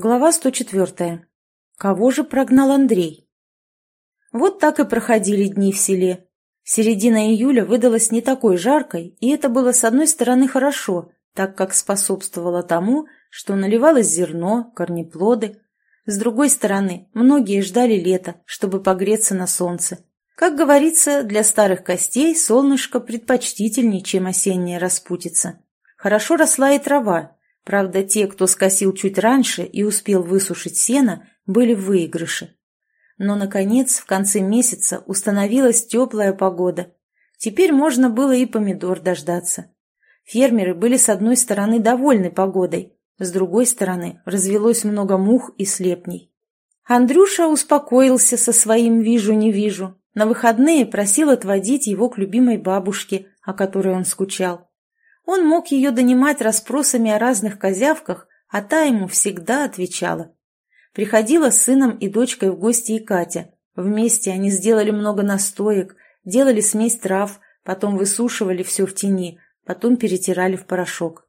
Глава 104. Кого же прогнал Андрей? Вот так и проходили дни в селе. Середина июля выдалась не такой жаркой, и это было с одной стороны хорошо, так как способствовало тому, что наливалось зерно, корнеплоды. С другой стороны, многие ждали лета, чтобы погреться на солнце. Как говорится, для старых костей солнышко предпочтительнее, чем осенняя распутица. Хорошо росла и трава, Правда, те, кто скосил чуть раньше и успел высушить сено, были в выигрыше. Но, наконец, в конце месяца установилась теплая погода. Теперь можно было и помидор дождаться. Фермеры были с одной стороны довольны погодой, с другой стороны развелось много мух и слепней. Андрюша успокоился со своим «вижу-не вижу». На выходные просил отводить его к любимой бабушке, о которой он скучал. Он мог ее донимать расспросами о разных козявках, а та ему всегда отвечала. Приходила с сыном и дочкой в гости и Катя. Вместе они сделали много настоек, делали смесь трав, потом высушивали все в тени, потом перетирали в порошок.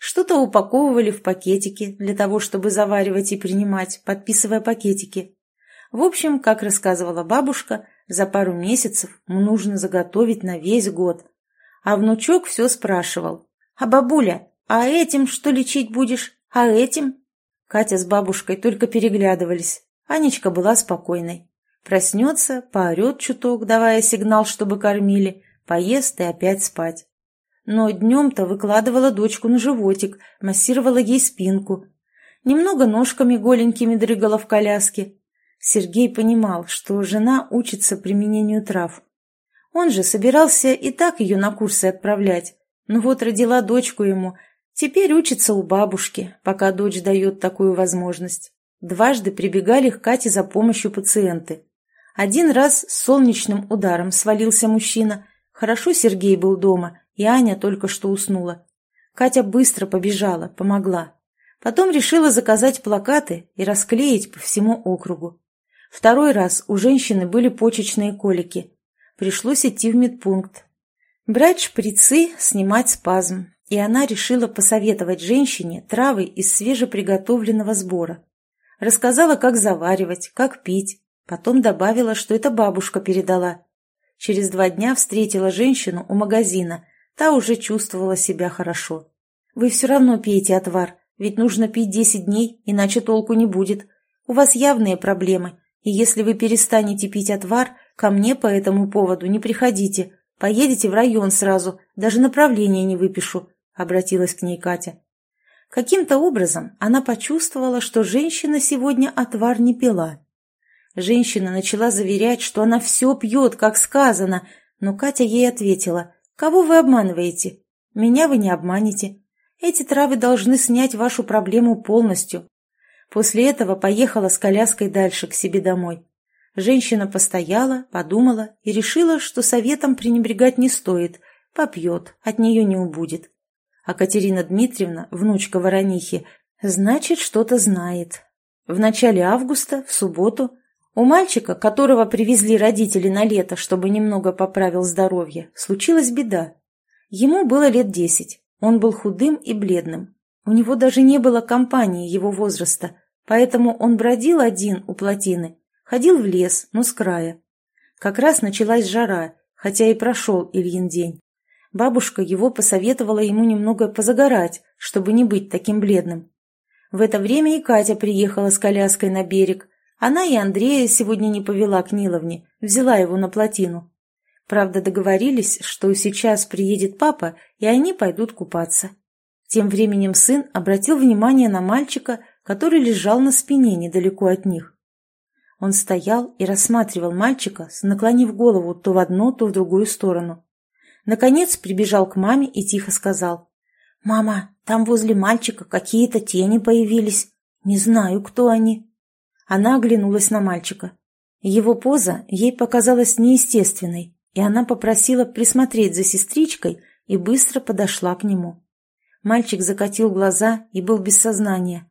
Что-то упаковывали в пакетики для того, чтобы заваривать и принимать, подписывая пакетики. В общем, как рассказывала бабушка, за пару месяцев нужно заготовить на весь год, а внучок все спрашивал. «А бабуля, а этим что лечить будешь? А этим?» Катя с бабушкой только переглядывались. Анечка была спокойной. Проснется, поорет чуток, давая сигнал, чтобы кормили, поест и опять спать. Но днем-то выкладывала дочку на животик, массировала ей спинку. Немного ножками голенькими дрыгала в коляске. Сергей понимал, что жена учится применению трав. Он же собирался и так ее на курсы отправлять. Но вот родила дочку ему. Теперь учится у бабушки, пока дочь дает такую возможность. Дважды прибегали к Кате за помощью пациенты. Один раз с солнечным ударом свалился мужчина. Хорошо Сергей был дома, и Аня только что уснула. Катя быстро побежала, помогла. Потом решила заказать плакаты и расклеить по всему округу. Второй раз у женщины были почечные колики. Пришлось идти в медпункт. Брать шприцы, снимать спазм. И она решила посоветовать женщине травы из свежеприготовленного сбора. Рассказала, как заваривать, как пить. Потом добавила, что это бабушка передала. Через два дня встретила женщину у магазина. Та уже чувствовала себя хорошо. «Вы все равно пейте отвар, ведь нужно пить десять дней, иначе толку не будет. У вас явные проблемы, и если вы перестанете пить отвар, Ко мне по этому поводу не приходите. Поедете в район сразу, даже направление не выпишу», — обратилась к ней Катя. Каким-то образом она почувствовала, что женщина сегодня отвар не пила. Женщина начала заверять, что она все пьет, как сказано, но Катя ей ответила, «Кого вы обманываете? Меня вы не обманете. Эти травы должны снять вашу проблему полностью». После этого поехала с коляской дальше к себе домой. Женщина постояла, подумала и решила, что советом пренебрегать не стоит, попьет, от нее не убудет. А Катерина Дмитриевна, внучка Воронихи, значит, что-то знает. В начале августа, в субботу, у мальчика, которого привезли родители на лето, чтобы немного поправил здоровье, случилась беда. Ему было лет десять, он был худым и бледным. У него даже не было компании его возраста, поэтому он бродил один у плотины Ходил в лес, но с края. Как раз началась жара, хотя и прошел Ильин день. Бабушка его посоветовала ему немного позагорать, чтобы не быть таким бледным. В это время и Катя приехала с коляской на берег. Она и Андрея сегодня не повела к Ниловне, взяла его на плотину. Правда, договорились, что сейчас приедет папа, и они пойдут купаться. Тем временем сын обратил внимание на мальчика, который лежал на спине недалеко от них. Он стоял и рассматривал мальчика, наклонив голову то в одну, то в другую сторону. Наконец прибежал к маме и тихо сказал. «Мама, там возле мальчика какие-то тени появились. Не знаю, кто они». Она оглянулась на мальчика. Его поза ей показалась неестественной, и она попросила присмотреть за сестричкой и быстро подошла к нему. Мальчик закатил глаза и был без сознания.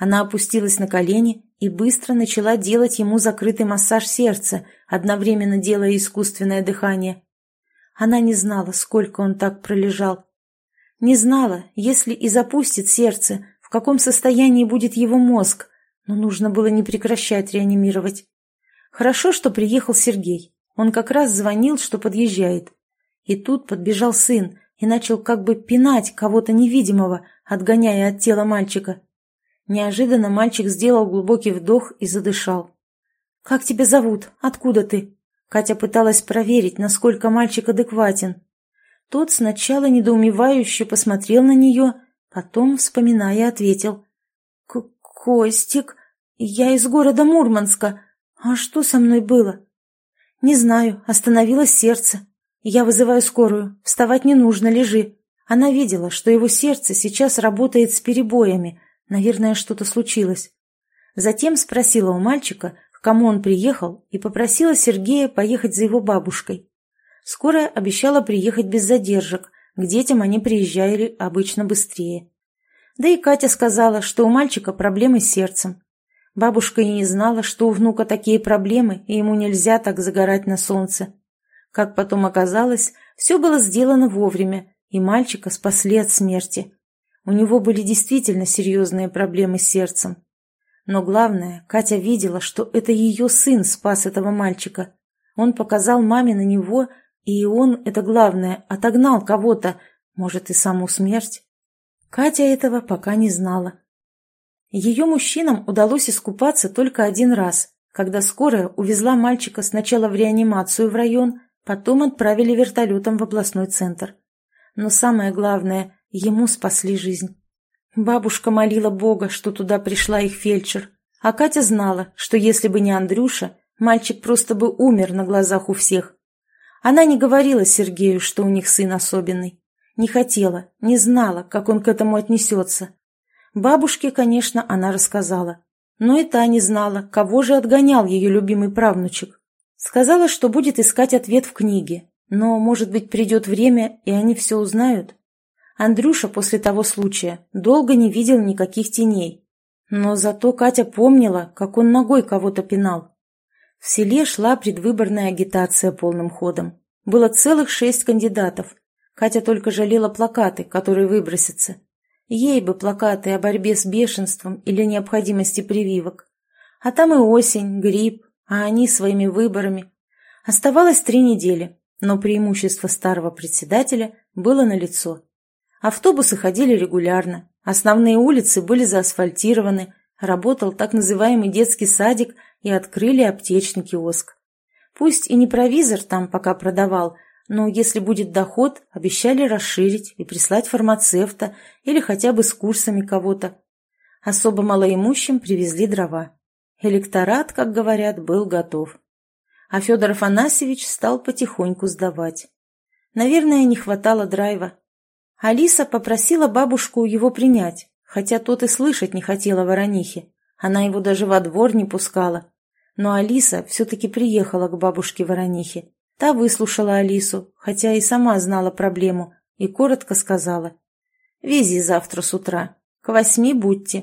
Она опустилась на колени и быстро начала делать ему закрытый массаж сердца, одновременно делая искусственное дыхание. Она не знала, сколько он так пролежал. Не знала, если и запустит сердце, в каком состоянии будет его мозг, но нужно было не прекращать реанимировать. Хорошо, что приехал Сергей. Он как раз звонил, что подъезжает. И тут подбежал сын и начал как бы пинать кого-то невидимого, отгоняя от тела мальчика. Неожиданно мальчик сделал глубокий вдох и задышал. «Как тебя зовут? Откуда ты?» Катя пыталась проверить, насколько мальчик адекватен. Тот сначала недоумевающе посмотрел на нее, потом, вспоминая, ответил. «Костик, я из города Мурманска. А что со мной было?» «Не знаю, остановилось сердце. Я вызываю скорую. Вставать не нужно, лежи». Она видела, что его сердце сейчас работает с перебоями. Наверное, что-то случилось. Затем спросила у мальчика, к кому он приехал, и попросила Сергея поехать за его бабушкой. Скорая обещала приехать без задержек, к детям они приезжали обычно быстрее. Да и Катя сказала, что у мальчика проблемы с сердцем. Бабушка и не знала, что у внука такие проблемы, и ему нельзя так загорать на солнце. Как потом оказалось, все было сделано вовремя, и мальчика спасли от смерти. У него были действительно серьезные проблемы с сердцем. Но главное, Катя видела, что это ее сын спас этого мальчика. Он показал маме на него, и он, это главное, отогнал кого-то, может, и саму смерть. Катя этого пока не знала. Ее мужчинам удалось искупаться только один раз, когда скорая увезла мальчика сначала в реанимацию в район, потом отправили вертолетом в областной центр. Но самое главное, ему спасли жизнь. Бабушка молила Бога, что туда пришла их фельдшер, а Катя знала, что если бы не Андрюша, мальчик просто бы умер на глазах у всех. Она не говорила Сергею, что у них сын особенный. Не хотела, не знала, как он к этому отнесется. Бабушке, конечно, она рассказала. Но и та не знала, кого же отгонял ее любимый правнучек. Сказала, что будет искать ответ в книге, но, может быть, придет время, и они все узнают. Андрюша после того случая долго не видел никаких теней. Но зато Катя помнила, как он ногой кого-то пинал. В селе шла предвыборная агитация полным ходом. Было целых шесть кандидатов. Катя только жалела плакаты, которые выбросятся. Ей бы плакаты о борьбе с бешенством или необходимости прививок. А там и осень, грипп, а они своими выборами. Оставалось три недели, но преимущество старого председателя было налицо. Автобусы ходили регулярно, основные улицы были заасфальтированы, работал так называемый детский садик и открыли аптечный киоск. Пусть и не провизор там пока продавал, но если будет доход, обещали расширить и прислать фармацевта или хотя бы с курсами кого-то. Особо малоимущим привезли дрова. Электорат, как говорят, был готов. А Федор Афанасьевич стал потихоньку сдавать. Наверное, не хватало драйва. Алиса попросила бабушку его принять, хотя тот и слышать не хотела Воронихе. Она его даже во двор не пускала. Но Алиса все-таки приехала к бабушке Воронихе. Та выслушала Алису, хотя и сама знала проблему, и коротко сказала. «Вези завтра с утра. К восьми будьте.